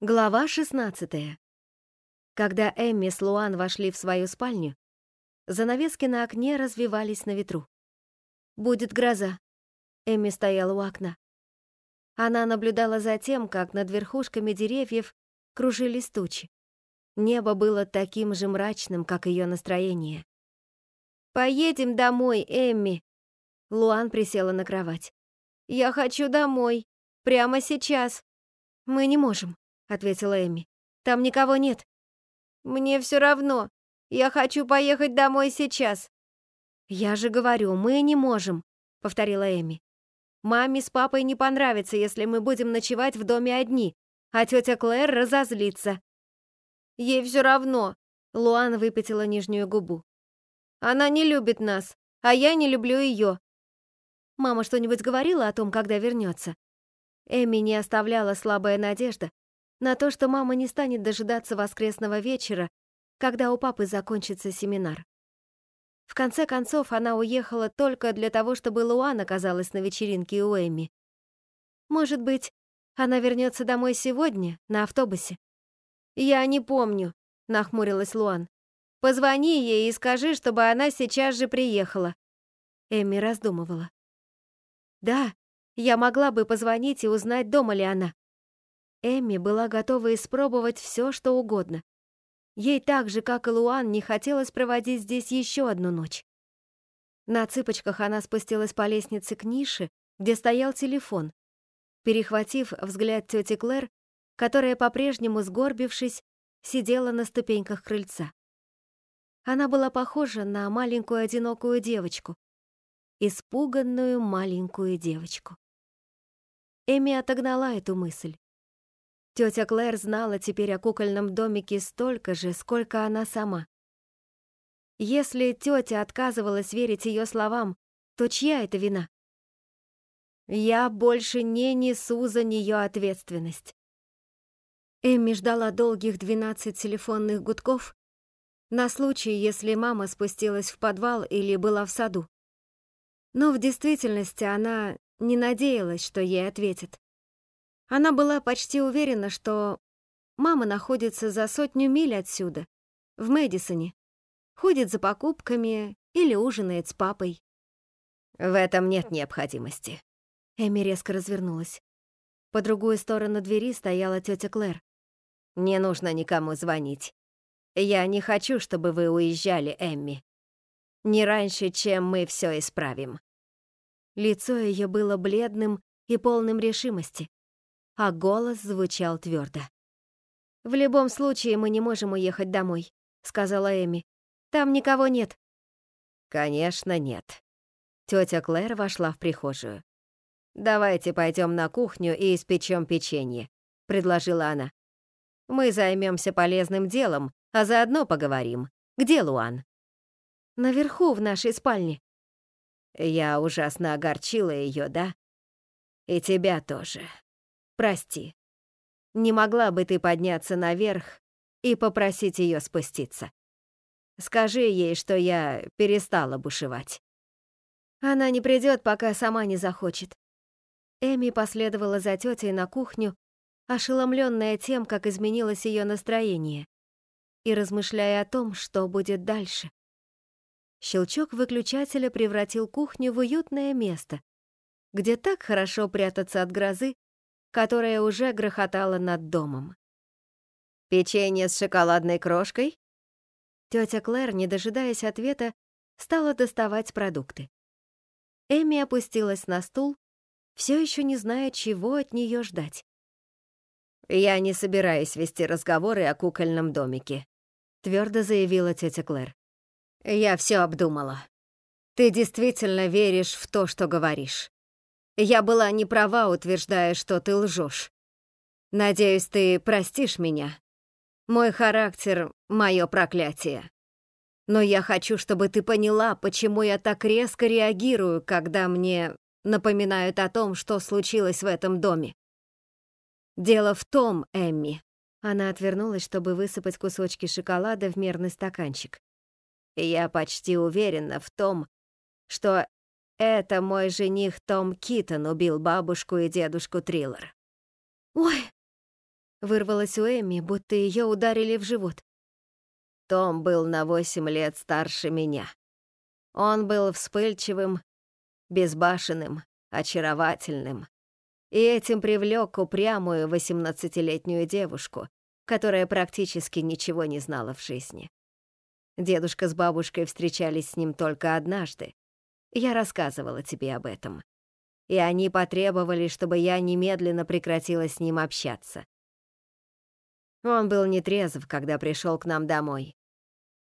Глава 16. Когда Эмми с Луан вошли в свою спальню, занавески на окне развивались на ветру. «Будет гроза». Эмми стояла у окна. Она наблюдала за тем, как над верхушками деревьев кружились тучи. Небо было таким же мрачным, как ее настроение. «Поедем домой, Эмми!» Луан присела на кровать. «Я хочу домой. Прямо сейчас. Мы не можем ответила Эми. Там никого нет. Мне все равно. Я хочу поехать домой сейчас. Я же говорю, мы не можем, повторила Эми. Маме с папой не понравится, если мы будем ночевать в доме одни, а тетя Клэр разозлится. Ей все равно. Луан выпятила нижнюю губу. Она не любит нас, а я не люблю ее. Мама что-нибудь говорила о том, когда вернется? Эми не оставляла слабая надежда, на то, что мама не станет дожидаться воскресного вечера, когда у папы закончится семинар. В конце концов, она уехала только для того, чтобы Луан оказалась на вечеринке у Эми. Может быть, она вернется домой сегодня на автобусе? Я не помню, нахмурилась Луан. Позвони ей и скажи, чтобы она сейчас же приехала. Эми раздумывала. Да, я могла бы позвонить и узнать, дома ли она. Эмми была готова испробовать все, что угодно. Ей так же, как и Луан, не хотелось проводить здесь еще одну ночь. На цыпочках она спустилась по лестнице к нише, где стоял телефон, перехватив взгляд тети Клэр, которая, по-прежнему сгорбившись, сидела на ступеньках крыльца. Она была похожа на маленькую одинокую девочку, испуганную маленькую девочку. Эми отогнала эту мысль. Тетя Клэр знала теперь о кукольном домике столько же, сколько она сама. Если тетя отказывалась верить ее словам, то чья это вина? Я больше не несу за нее ответственность. Эмми ждала долгих 12 телефонных гудков на случай, если мама спустилась в подвал или была в саду. Но в действительности она не надеялась, что ей ответят. Она была почти уверена, что мама находится за сотню миль отсюда, в Мэдисоне, ходит за покупками или ужинает с папой. В этом нет необходимости. Эми резко развернулась. По другую сторону двери стояла тетя Клэр. Не нужно никому звонить. Я не хочу, чтобы вы уезжали, Эмми. Не раньше, чем мы все исправим. Лицо ее было бледным и полным решимости а голос звучал твердо. «В любом случае мы не можем уехать домой», — сказала Эми. «Там никого нет». «Конечно, нет». Тетя Клэр вошла в прихожую. «Давайте пойдем на кухню и испечем печенье», — предложила она. «Мы займемся полезным делом, а заодно поговорим. Где Луан?» «Наверху, в нашей спальне». «Я ужасно огорчила ее, да? И тебя тоже», Прости. Не могла бы ты подняться наверх и попросить ее спуститься? Скажи ей, что я перестала бушевать. Она не придет, пока сама не захочет. Эми последовала за тетей на кухню, ошеломленная тем, как изменилось ее настроение, и размышляя о том, что будет дальше. Щелчок выключателя превратил кухню в уютное место, где так хорошо прятаться от грозы, которая уже грохотала над домом. «Печенье с шоколадной крошкой?» Тетя Клэр, не дожидаясь ответа, стала доставать продукты. Эми опустилась на стул, все еще не зная, чего от нее ждать. «Я не собираюсь вести разговоры о кукольном домике», твердо заявила тетя Клэр. «Я все обдумала. Ты действительно веришь в то, что говоришь. Я была не права, утверждая, что ты лжешь. Надеюсь, ты простишь меня. Мой характер — мое проклятие. Но я хочу, чтобы ты поняла, почему я так резко реагирую, когда мне напоминают о том, что случилось в этом доме. Дело в том, Эмми. Она отвернулась, чтобы высыпать кусочки шоколада в мерный стаканчик. Я почти уверена в том, что это мой жених Том Китон убил бабушку и дедушку Триллер. Ой! Вырвалась у Эми, будто ее ударили в живот. Том был на восемь лет старше меня. Он был вспыльчивым, безбашенным, очаровательным. И этим привлек упрямую восемнадцатилетнюю девушку, которая практически ничего не знала в жизни. Дедушка с бабушкой встречались с ним только однажды. Я рассказывала тебе об этом. И они потребовали, чтобы я немедленно прекратила с ним общаться. Он был нетрезв, когда пришел к нам домой.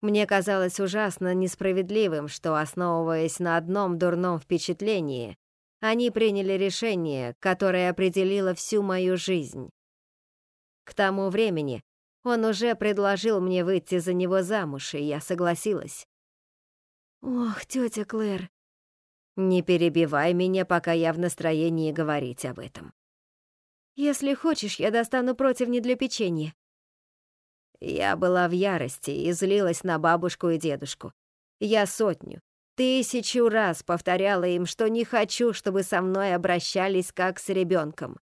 Мне казалось ужасно несправедливым, что, основываясь на одном дурном впечатлении, они приняли решение, которое определило всю мою жизнь. К тому времени он уже предложил мне выйти за него замуж, и я согласилась. Ох, тетя Клэр. Не перебивай меня, пока я в настроении говорить об этом. Если хочешь, я достану противни для печенья. Я была в ярости и злилась на бабушку и дедушку. Я сотню, тысячу раз повторяла им, что не хочу, чтобы со мной обращались как с ребенком.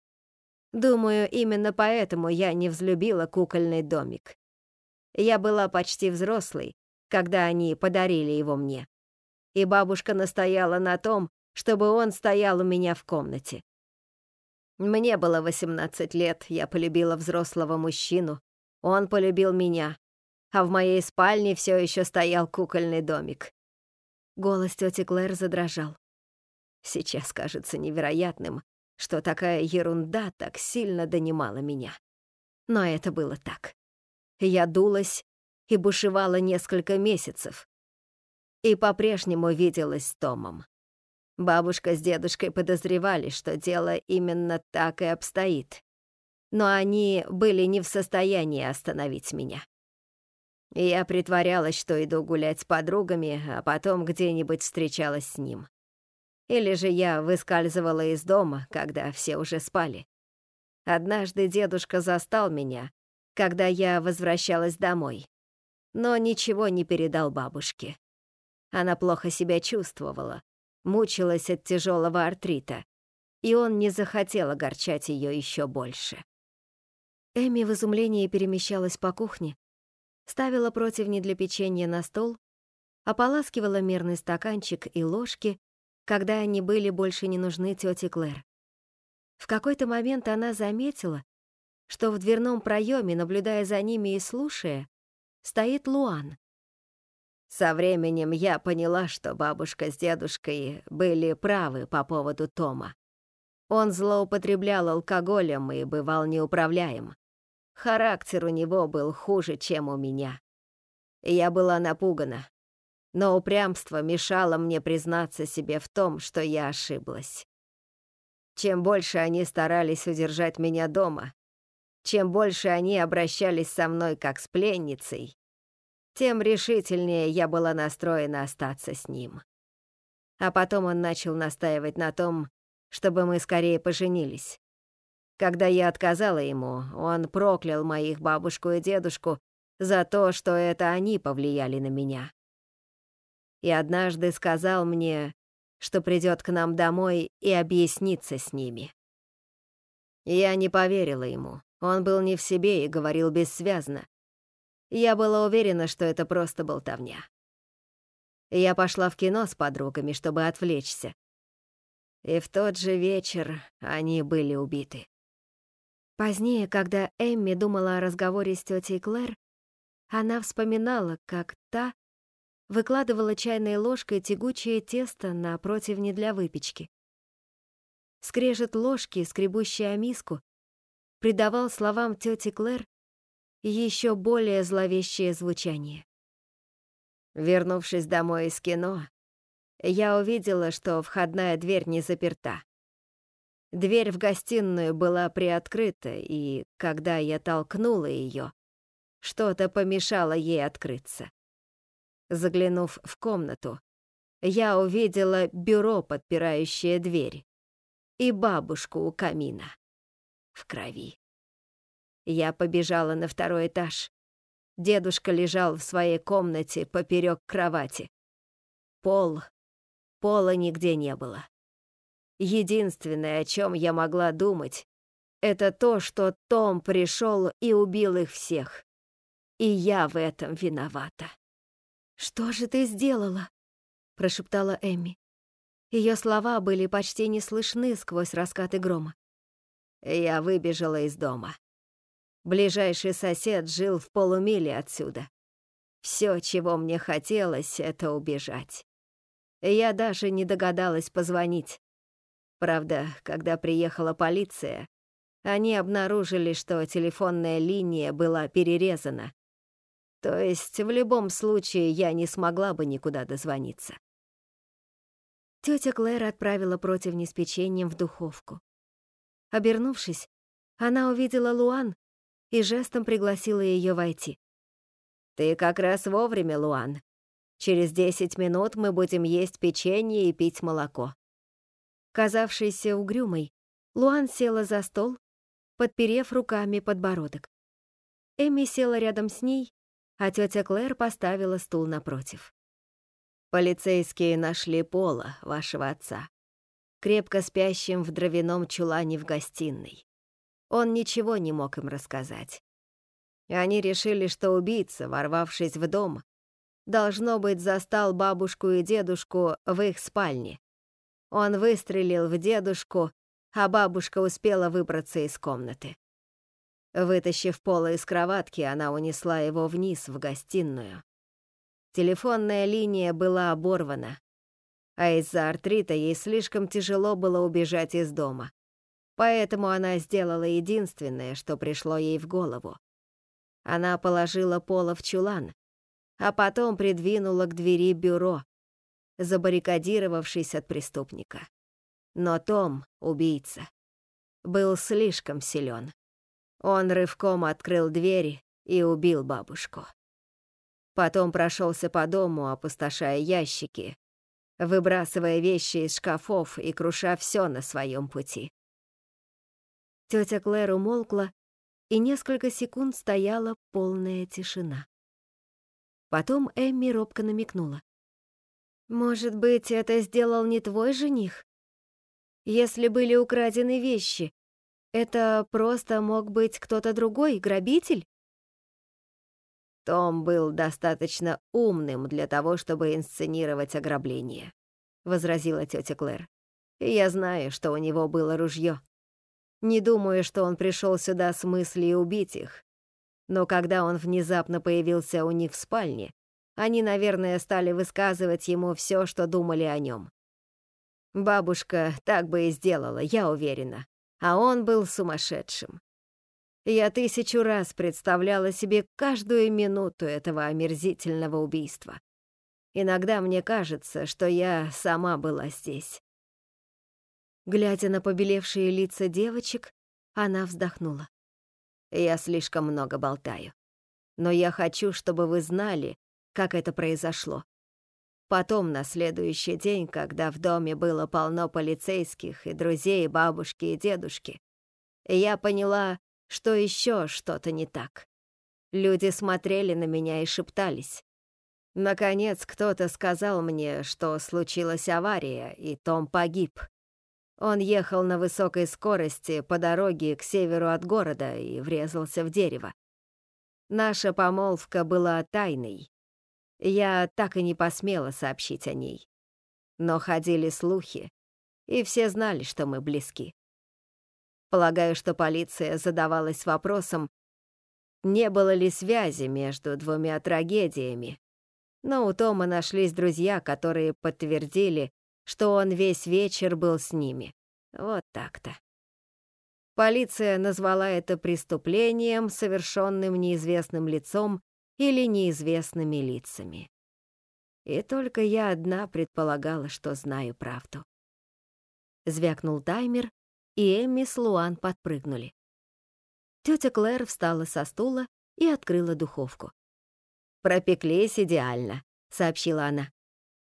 Думаю, именно поэтому я не взлюбила кукольный домик. Я была почти взрослой, когда они подарили его мне. И бабушка настояла на том, чтобы он стоял у меня в комнате. Мне было 18 лет, я полюбила взрослого мужчину, он полюбил меня, а в моей спальне все еще стоял кукольный домик. Голос тети Клэр задрожал. Сейчас кажется невероятным, что такая ерунда так сильно донимала меня. Но это было так. Я дулась и бушевала несколько месяцев. И по-прежнему виделась с Томом. Бабушка с дедушкой подозревали, что дело именно так и обстоит но они были не в состоянии остановить меня. Я притворялась, что иду гулять с подругами, а потом где-нибудь встречалась с ним. Или же я выскальзывала из дома, когда все уже спали. Однажды дедушка застал меня, когда я возвращалась домой, но ничего не передал бабушке. Она плохо себя чувствовала, мучилась от тяжелого артрита, и он не захотел огорчать ее еще больше. Эми в изумлении перемещалась по кухне, ставила противни для печенья на стол, ополаскивала мерный стаканчик и ложки, когда они были больше не нужны тете Клэр. В какой-то момент она заметила, что в дверном проеме, наблюдая за ними и слушая, стоит Луан. Со временем я поняла, что бабушка с дедушкой были правы по поводу Тома. Он злоупотреблял алкоголем и бывал неуправляем. Характер у него был хуже, чем у меня. Я была напугана, но упрямство мешало мне признаться себе в том, что я ошиблась. Чем больше они старались удержать меня дома, чем больше они обращались со мной как с пленницей, тем решительнее я была настроена остаться с ним. А потом он начал настаивать на том, чтобы мы скорее поженились. Когда я отказала ему, он проклял моих бабушку и дедушку за то, что это они повлияли на меня. И однажды сказал мне, что придет к нам домой и объяснится с ними. Я не поверила ему. Он был не в себе и говорил бессвязно. Я была уверена, что это просто болтовня. Я пошла в кино с подругами, чтобы отвлечься. И в тот же вечер они были убиты. Позднее, когда Эмми думала о разговоре с тетей Клэр, она вспоминала, как та выкладывала чайной ложкой тягучее тесто на противне для выпечки. Скрежет ложки, скребущая миску, придавал словам тети Клэр еще более зловещее звучание. Вернувшись домой из кино, я увидела, что входная дверь не заперта. Дверь в гостиную была приоткрыта, и, когда я толкнула ее, что-то помешало ей открыться. Заглянув в комнату, я увидела бюро, подпирающее дверь, и бабушку у камина. В крови. Я побежала на второй этаж. Дедушка лежал в своей комнате поперек кровати. Пол. Пола нигде не было. Единственное, о чем я могла думать, это то, что Том пришел и убил их всех. И я в этом виновата. «Что же ты сделала?» — прошептала Эмми. Ее слова были почти не слышны сквозь раскаты грома. Я выбежала из дома. Ближайший сосед жил в полумиле отсюда. Все, чего мне хотелось, это убежать. Я даже не догадалась позвонить. Правда, когда приехала полиция, они обнаружили, что телефонная линия была перерезана. То есть в любом случае я не смогла бы никуда дозвониться. Тетя Клэр отправила противни с печеньем в духовку. Обернувшись, она увидела Луан и жестом пригласила ее войти. «Ты как раз вовремя, Луан. Через десять минут мы будем есть печенье и пить молоко». Казавшаяся угрюмой, Луан села за стол, подперев руками подбородок. Эми села рядом с ней, а тетя Клэр поставила стул напротив. «Полицейские нашли Пола, вашего отца, крепко спящим в дровяном чулане в гостиной. Он ничего не мог им рассказать. Они решили, что убийца, ворвавшись в дом, должно быть, застал бабушку и дедушку в их спальне. Он выстрелил в дедушку, а бабушка успела выбраться из комнаты. Вытащив Пола из кроватки, она унесла его вниз, в гостиную. Телефонная линия была оборвана, а из-за артрита ей слишком тяжело было убежать из дома. Поэтому она сделала единственное, что пришло ей в голову. Она положила Пола в чулан, а потом придвинула к двери бюро, забаррикадировавшись от преступника. Но Том, убийца, был слишком силен. Он рывком открыл дверь и убил бабушку. Потом прошелся по дому, опустошая ящики, выбрасывая вещи из шкафов и круша все на своем пути. Тетя Клэр умолкла, и несколько секунд стояла полная тишина. Потом Эмми робко намекнула. «Может быть, это сделал не твой жених? Если были украдены вещи, это просто мог быть кто-то другой, грабитель?» Том был достаточно умным для того, чтобы инсценировать ограбление, возразила тетя Клэр. Я знаю, что у него было ружье. Не думаю, что он пришел сюда с мыслью убить их. Но когда он внезапно появился у них в спальне, они, наверное, стали высказывать ему все, что думали о нем. Бабушка так бы и сделала, я уверена. А он был сумасшедшим. Я тысячу раз представляла себе каждую минуту этого омерзительного убийства. Иногда мне кажется, что я сама была здесь. Глядя на побелевшие лица девочек, она вздохнула. Я слишком много болтаю. Но я хочу, чтобы вы знали, как это произошло. Потом, на следующий день, когда в доме было полно полицейских и друзей бабушки и дедушки, я поняла, что еще что-то не так. Люди смотрели на меня и шептались. Наконец, кто-то сказал мне, что случилась авария, и Том погиб. Он ехал на высокой скорости по дороге к северу от города и врезался в дерево. Наша помолвка была тайной, я так и не посмела сообщить о ней. Но ходили слухи, и все знали, что мы близки. Полагаю, что полиция задавалась вопросом, не было ли связи между двумя трагедиями. Но у Тома нашлись друзья, которые подтвердили, что он весь вечер был с ними. Вот так-то. Полиция назвала это преступлением, совершенным неизвестным лицом или неизвестными лицами. И только я одна предполагала, что знаю правду. Звякнул таймер, и Эмми с Луан подпрыгнули. Тетя Клэр встала со стула и открыла духовку. «Пропеклись идеально», — сообщила она.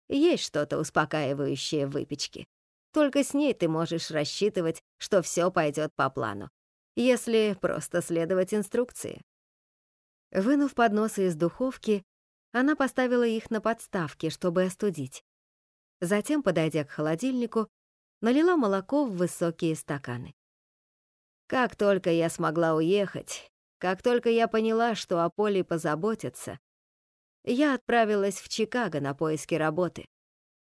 «Есть что-то успокаивающее в выпечке. Только с ней ты можешь рассчитывать, что все пойдет по плану, если просто следовать инструкции. Вынув подносы из духовки, она поставила их на подставке, чтобы остудить. Затем, подойдя к холодильнику, налила молоко в высокие стаканы. Как только я смогла уехать, как только я поняла, что о Поле позаботятся, я отправилась в Чикаго на поиски работы.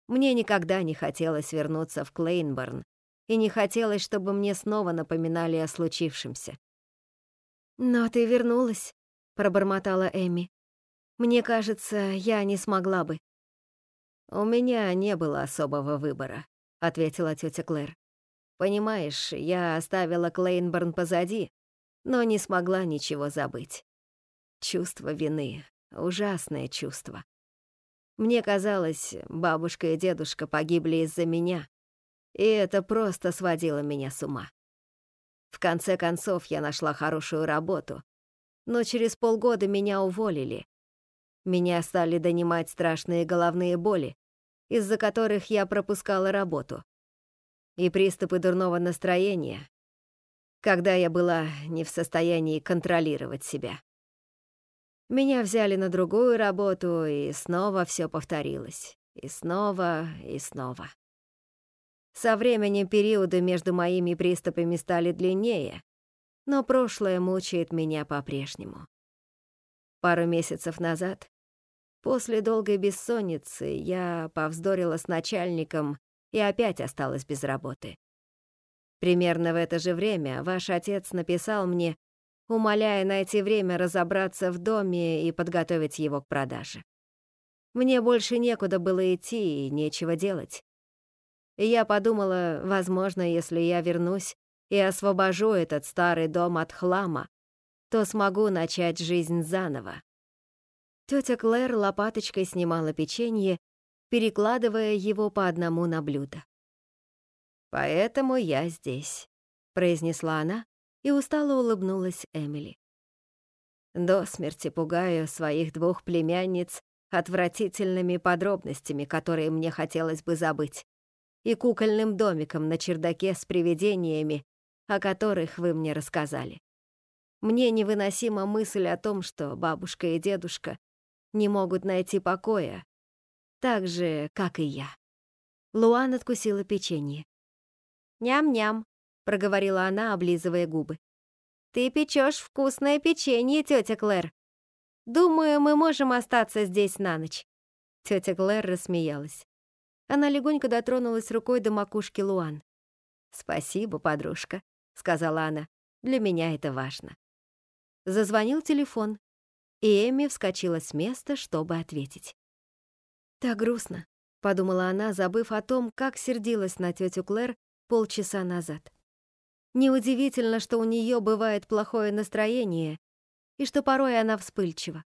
Мне никогда не хотелось вернуться в Клейнборн, и не хотелось, чтобы мне снова напоминали о случившемся. «Но ты вернулась», — пробормотала Эми. «Мне кажется, я не смогла бы». «У меня не было особого выбора», — ответила тетя Клэр. «Понимаешь, я оставила Клейнборн позади, но не смогла ничего забыть. Чувство вины — ужасное чувство. Мне казалось, бабушка и дедушка погибли из-за меня, и это просто сводило меня с ума. В конце концов, я нашла хорошую работу, но через полгода меня уволили. Меня стали донимать страшные головные боли, из-за которых я пропускала работу. И приступы дурного настроения, когда я была не в состоянии контролировать себя. Меня взяли на другую работу, и снова все повторилось. И снова, и снова. Со временем периоды между моими приступами стали длиннее, но прошлое мучает меня по-прежнему. Пару месяцев назад, после долгой бессонницы, я повздорила с начальником и опять осталась без работы. Примерно в это же время ваш отец написал мне, умоляя найти время разобраться в доме и подготовить его к продаже. Мне больше некуда было идти и нечего делать. Я подумала, возможно, если я вернусь и освобожу этот старый дом от хлама, то смогу начать жизнь заново. Тётя Клэр лопаточкой снимала печенье, перекладывая его по одному на блюдо. «Поэтому я здесь», — произнесла она, и устало улыбнулась Эмили. До смерти пугаю своих двух племянниц отвратительными подробностями, которые мне хотелось бы забыть, и кукольным домиком на чердаке с привидениями, о которых вы мне рассказали. Мне невыносима мысль о том, что бабушка и дедушка не могут найти покоя, так же, как и я. Луан откусила печенье. «Ням-ням», — проговорила она, облизывая губы. «Ты печешь вкусное печенье, тетя Клэр. Думаю, мы можем остаться здесь на ночь». Тетя Клэр рассмеялась. Она легонько дотронулась рукой до макушки Луан. «Спасибо, подружка», — сказала она. «Для меня это важно». Зазвонил телефон, и Эми вскочила с места, чтобы ответить. «Так грустно», — подумала она, забыв о том, как сердилась на тетю Клэр полчаса назад. Неудивительно, что у нее бывает плохое настроение и что порой она вспыльчива.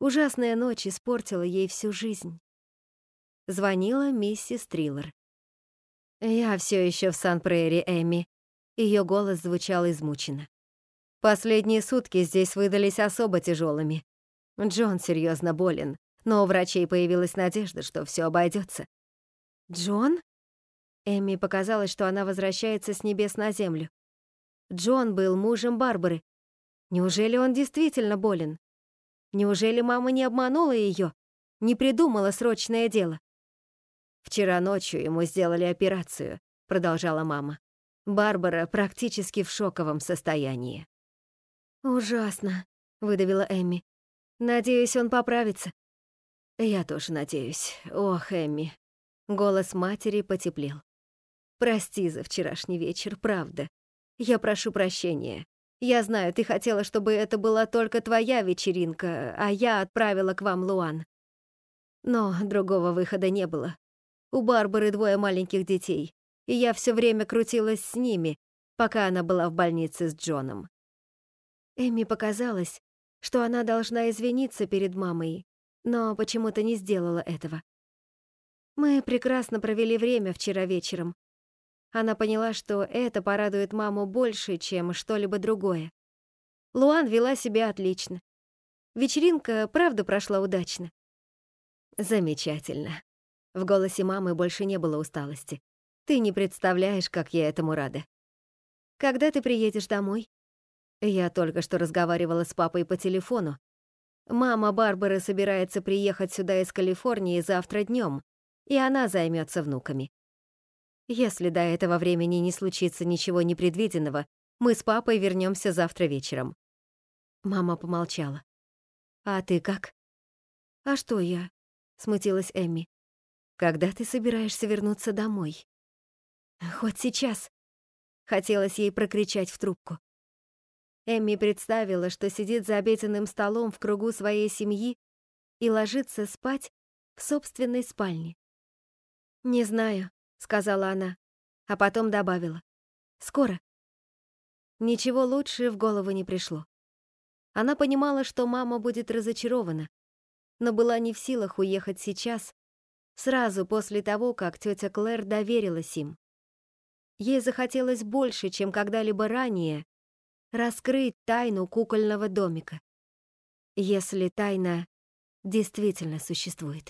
Ужасная ночь испортила ей всю жизнь. Звонила миссис Триллер. «Я все еще в Сан-Прейре, Эми». Ее голос звучал измученно. «Последние сутки здесь выдались особо тяжелыми. Джон серьезно болен, но у врачей появилась надежда, что все обойдется. «Джон?» Эми показалось, что она возвращается с небес на землю. Джон был мужем Барбары. Неужели он действительно болен? Неужели мама не обманула ее, не придумала срочное дело? Вчера ночью ему сделали операцию, продолжала мама. Барбара практически в шоковом состоянии. Ужасно, выдавила Эми. Надеюсь, он поправится. Я тоже надеюсь. Ох, Эми. Голос матери потеплел. Прости за вчерашний вечер, правда. Я прошу прощения. Я знаю, ты хотела, чтобы это была только твоя вечеринка, а я отправила к вам Луан. Но другого выхода не было. У Барбары двое маленьких детей, и я все время крутилась с ними, пока она была в больнице с Джоном. Эми показалось, что она должна извиниться перед мамой, но почему-то не сделала этого. Мы прекрасно провели время вчера вечером. Она поняла, что это порадует маму больше, чем что-либо другое. Луан вела себя отлично. Вечеринка, правда, прошла удачно. Замечательно. В голосе мамы больше не было усталости. Ты не представляешь, как я этому рада. Когда ты приедешь домой? Я только что разговаривала с папой по телефону. Мама Барбары собирается приехать сюда из Калифорнии завтра днем, и она займется внуками. Если до этого времени не случится ничего непредвиденного, Мы с папой вернемся завтра вечером». Мама помолчала. «А ты как?» «А что я?» — смутилась Эмми. «Когда ты собираешься вернуться домой?» «Хоть сейчас!» — хотелось ей прокричать в трубку. Эмми представила, что сидит за обеденным столом в кругу своей семьи и ложится спать в собственной спальне. «Не знаю», — сказала она, а потом добавила. «Скоро». Ничего лучше в голову не пришло. Она понимала, что мама будет разочарована, но была не в силах уехать сейчас, сразу после того, как тетя Клэр доверилась им. Ей захотелось больше, чем когда-либо ранее, раскрыть тайну кукольного домика. Если тайна действительно существует.